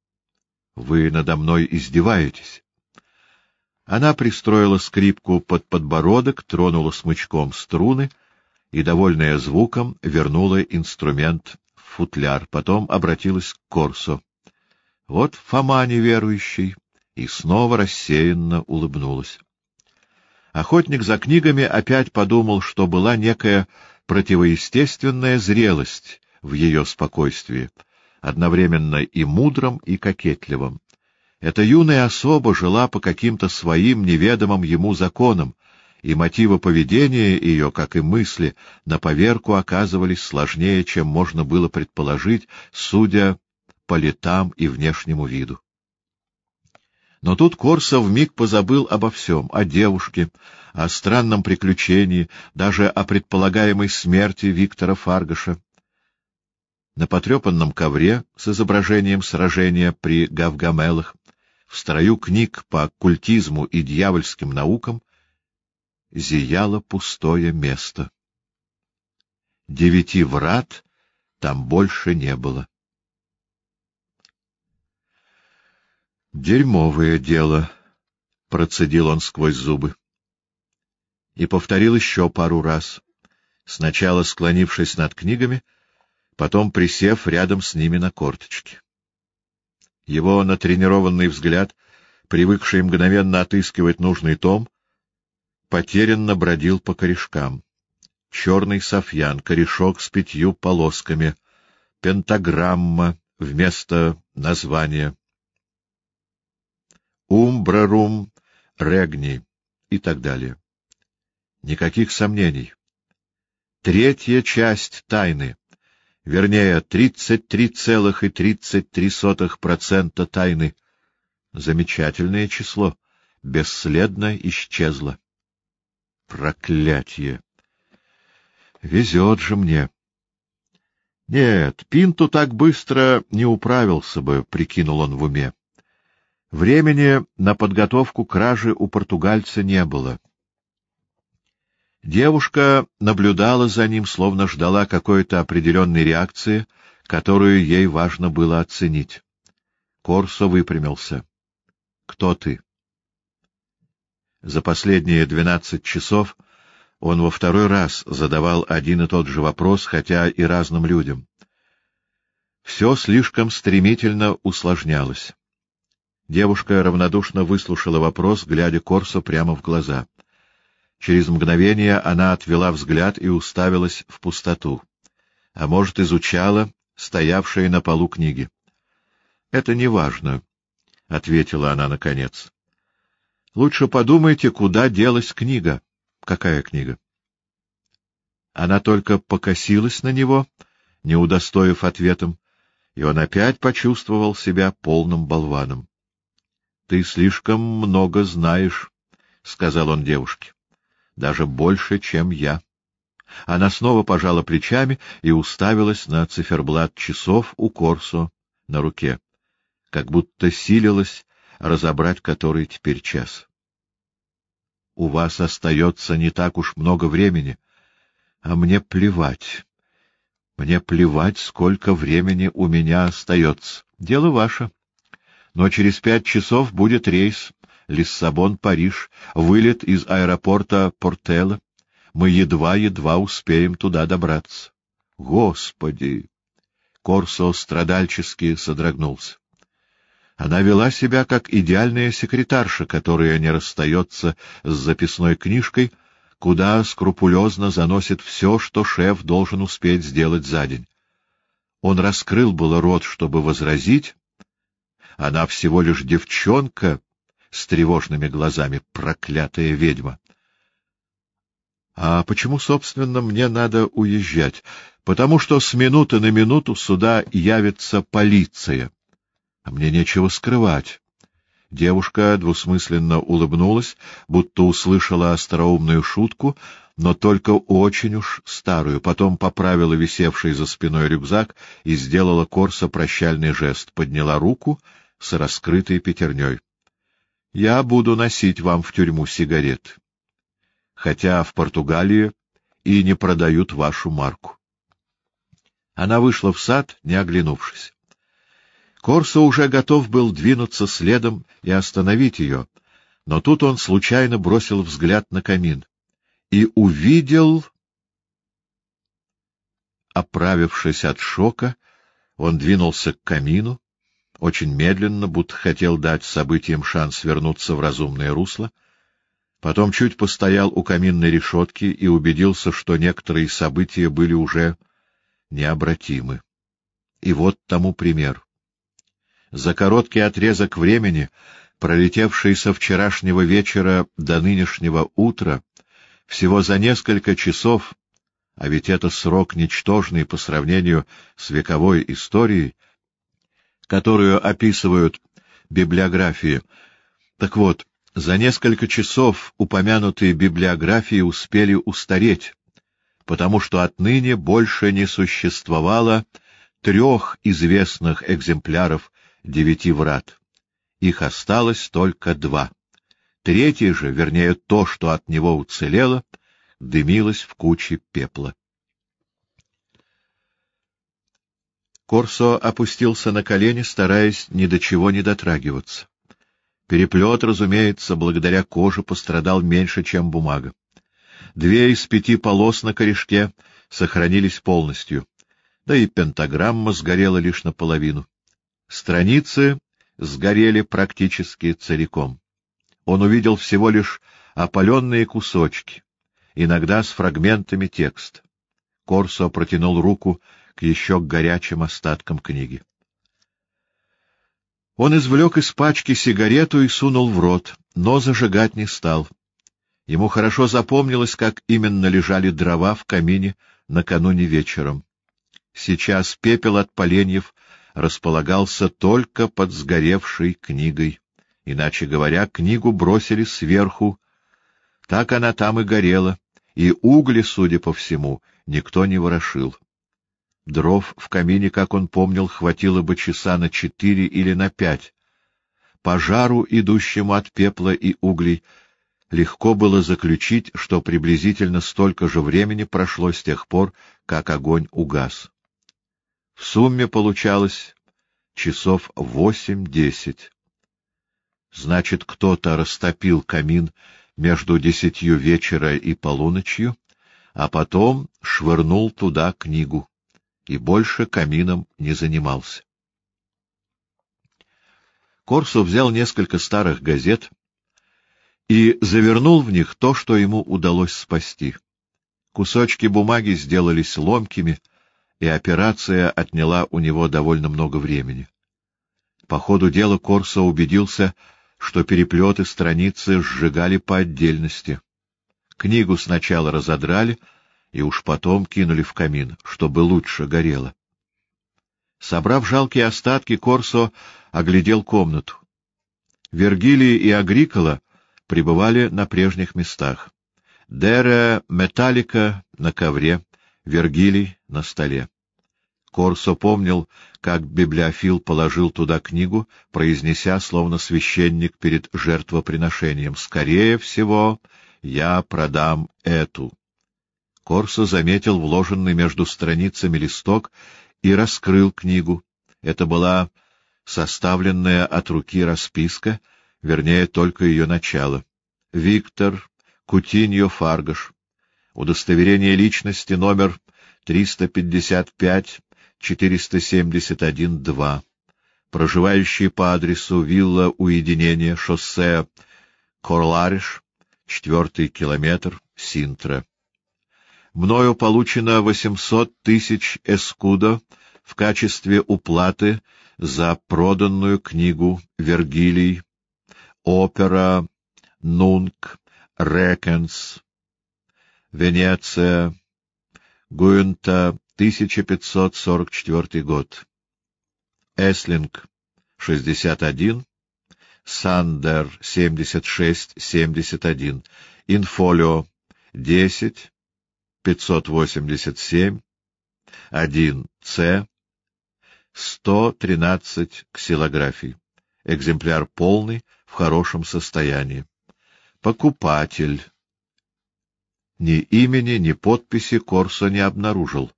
Speaker 1: — Вы надо мной издеваетесь. Она пристроила скрипку под подбородок, тронула смычком струны и, довольная звуком, вернула инструмент в футляр, потом обратилась к Корсу. Вот Фома неверующий, и снова рассеянно улыбнулась. Охотник за книгами опять подумал, что была некая противоестественная зрелость в ее спокойствии, одновременно и мудром, и кокетливом. Эта юная особа жила по каким-то своим неведомым ему законам, и мотивы поведения ее, как и мысли, на поверку оказывались сложнее, чем можно было предположить, судя по летам и внешнему виду. Но тут Корсов вмиг позабыл обо всем, о девушке, о странном приключении, даже о предполагаемой смерти Виктора Фаргаша. На потрепанном ковре с изображением сражения при Гавгамелах в строю книг по оккультизму и дьявольским наукам зияло пустое место. Девяти врат там больше не было. «Дерьмовое дело», — процедил он сквозь зубы. И повторил еще пару раз, сначала склонившись над книгами, потом присев рядом с ними на корточки. Его натренированный взгляд, привыкший мгновенно отыскивать нужный том, потерянно бродил по корешкам. Черный софьян, корешок с пятью полосками, пентаграмма вместо названия, умбрарум регни и так далее. Никаких сомнений. Третья часть тайны вернее, 33,33% тайны. Замечательное число, бесследно исчезло. Проклятье! Везет же мне. Нет, Пинту так быстро не управился бы, — прикинул он в уме. Времени на подготовку кражи у португальца не было. Девушка наблюдала за ним, словно ждала какой-то определенной реакции, которую ей важно было оценить. Корсо выпрямился. — Кто ты? За последние двенадцать часов он во второй раз задавал один и тот же вопрос, хотя и разным людям. Все слишком стремительно усложнялось. Девушка равнодушно выслушала вопрос, глядя Корсо прямо в глаза. Через мгновение она отвела взгляд и уставилась в пустоту. А может, изучала стоявшие на полу книги. — Это не важно, — ответила она наконец. — Лучше подумайте, куда делась книга. — Какая книга? Она только покосилась на него, не удостоив ответом, и он опять почувствовал себя полным болваном. — Ты слишком много знаешь, — сказал он девушке. — Даже больше, чем я. Она снова пожала плечами и уставилась на циферблат часов у Корсо на руке как будто силилась разобрать, который теперь час. — У вас остается не так уж много времени, а мне плевать. Мне плевать, сколько времени у меня остается. Дело ваше. Но через пять часов будет рейс Лиссабон-Париж, вылет из аэропорта Портела. Мы едва-едва успеем туда добраться. Господи! Корсо страдальчески содрогнулся. Она вела себя как идеальная секретарша, которая не расстается с записной книжкой, куда скрупулезно заносит все, что шеф должен успеть сделать за день. Он раскрыл было рот, чтобы возразить. Она всего лишь девчонка с тревожными глазами, проклятая ведьма. А почему, собственно, мне надо уезжать? Потому что с минуты на минуту сюда явится полиция. А мне нечего скрывать. Девушка двусмысленно улыбнулась, будто услышала остроумную шутку, но только очень уж старую, потом поправила висевший за спиной рюкзак и сделала Корса прощальный жест, подняла руку с раскрытой пятерней. — Я буду носить вам в тюрьму сигарет, хотя в Португалии и не продают вашу марку. Она вышла в сад, не оглянувшись. Корсо уже готов был двинуться следом и остановить ее, но тут он случайно бросил взгляд на камин и увидел... Оправившись от шока, он двинулся к камину, очень медленно, будто хотел дать событиям шанс вернуться в разумное русло, потом чуть постоял у каминной решетки и убедился, что некоторые события были уже необратимы. И вот тому пример за короткий отрезок времени, пролетевший со вчерашнего вечера до нынешнего утра, всего за несколько часов, а ведь это срок ничтожный по сравнению с вековой историей, которую описывают библиографии. Так вот, за несколько часов упомянутые библиографии успели устареть, потому что отныне больше не существовало трех известных экземпляров девяти врат. Их осталось только два. Третий же, вернее, то, что от него уцелело, дымилось в куче пепла. Корсо опустился на колени, стараясь ни до чего не дотрагиваться. Переплет, разумеется, благодаря коже пострадал меньше, чем бумага. Две из пяти полос на корешке сохранились полностью, да и пентаграмма сгорела лишь наполовину. Страницы сгорели практически целиком. Он увидел всего лишь опаленные кусочки, иногда с фрагментами текста. Корсо протянул руку к еще горячим остаткам книги. Он извлек из пачки сигарету и сунул в рот, но зажигать не стал. Ему хорошо запомнилось, как именно лежали дрова в камине накануне вечером. Сейчас пепел от поленьев располагался только под сгоревшей книгой. Иначе говоря, книгу бросили сверху. Так она там и горела, и угли, судя по всему, никто не ворошил. Дров в камине, как он помнил, хватило бы часа на четыре или на пять. Пожару, идущему от пепла и углей, легко было заключить, что приблизительно столько же времени прошло с тех пор, как огонь угас. В сумме получалось часов восемь-десять. Значит, кто-то растопил камин между десятью вечера и полуночью, а потом швырнул туда книгу и больше камином не занимался. Корсо взял несколько старых газет и завернул в них то, что ему удалось спасти. Кусочки бумаги сделались ломкими, и операция отняла у него довольно много времени. По ходу дела Корсо убедился, что переплеты страницы сжигали по отдельности. Книгу сначала разодрали и уж потом кинули в камин, чтобы лучше горело. Собрав жалкие остатки, Корсо оглядел комнату. Вергилий и Агрикола пребывали на прежних местах. Дера Металлика на ковре, Вергилий на столе. Корсо помнил, как библиофил положил туда книгу, произнеся, словно священник перед жертвоприношением, «Скорее всего, я продам эту». Корсо заметил вложенный между страницами листок и раскрыл книгу. Это была составленная от руки расписка, вернее, только ее начало. Виктор Кутиньо Фаргаш. Удостоверение личности номер 355-471-2. Проживающий по адресу вилла уединения, шоссе Корлариш, четвертый километр, Синтра. Мною получено 800 тысяч эскудо в качестве уплаты за проданную книгу Вергилий, опера Нунк, Рекенс, Венеция, Гуинта, 1544 год. Эслинг, 61, Сандер, 76-71, Инфолио, 10, 587, 1С, 113 ксилографий. Экземпляр полный, в хорошем состоянии. Покупатель. Ни имени, ни подписи Корсо не обнаружил.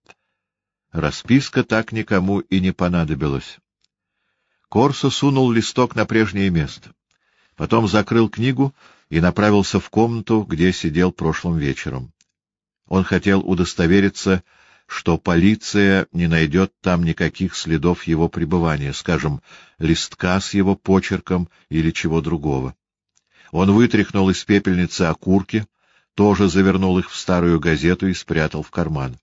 Speaker 1: Расписка так никому и не понадобилась. Корсо сунул листок на прежнее место. Потом закрыл книгу и направился в комнату, где сидел прошлым вечером. Он хотел удостовериться, что полиция не найдет там никаких следов его пребывания, скажем, листка с его почерком или чего другого. Он вытряхнул из пепельницы окурки, тоже завернул их в старую газету и спрятал в карман.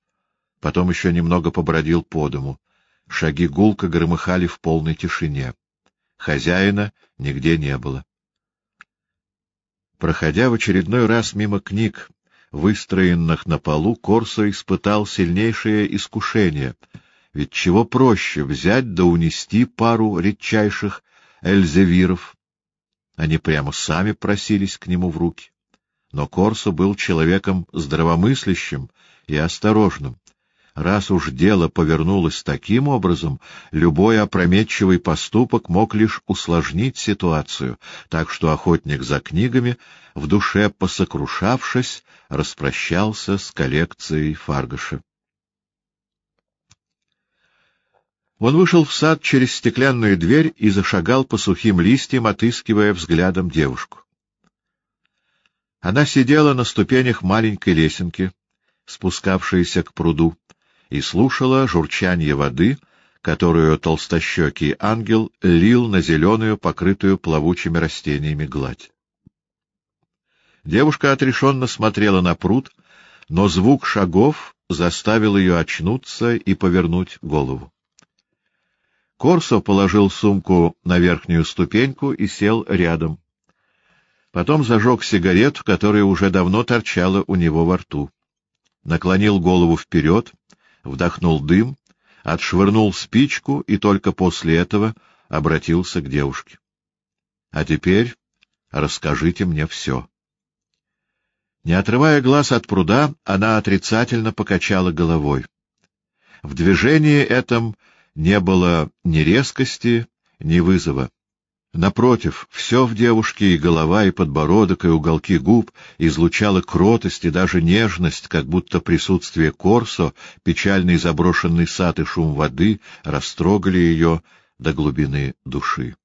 Speaker 1: Потом еще немного побродил по дому. Шаги гулко громыхали в полной тишине. Хозяина нигде не было. Проходя в очередной раз мимо книг, выстроенных на полу, Корсо испытал сильнейшее искушение, ведь чего проще взять да унести пару редчайших эльзевиров. Они прямо сами просились к нему в руки. Но Корсо был человеком здравомыслящим и осторожным. Раз уж дело повернулось таким образом, любой опрометчивый поступок мог лишь усложнить ситуацию, так что охотник за книгами, в душе посокрушавшись, распрощался с коллекцией Фаргаша. Он вышел в сад через стеклянную дверь и зашагал по сухим листьям, отыскивая взглядом девушку. Она сидела на ступенях маленькой лесенки, спускавшейся к пруду, и слушала журчание воды, которую толстощекий ангел лил на зеленую, покрытую плавучими растениями гладь. Девушка отрешенно смотрела на пруд, но звук шагов заставил ее очнуться и повернуть голову. Корсо положил сумку на верхнюю ступеньку и сел рядом. Потом зажег сигарету, которая уже давно торчала у него во рту. Наклонил голову вперед — вдохнул дым, отшвырнул спичку и только после этого обратился к девушке. — А теперь расскажите мне все. Не отрывая глаз от пруда, она отрицательно покачала головой. В движении этом не было ни резкости, ни вызова. Напротив, все в девушке, и голова, и подбородок, и уголки губ, излучало кротость и даже нежность, как будто присутствие Корсо, печальный заброшенный сад и шум воды растрогали ее до глубины души.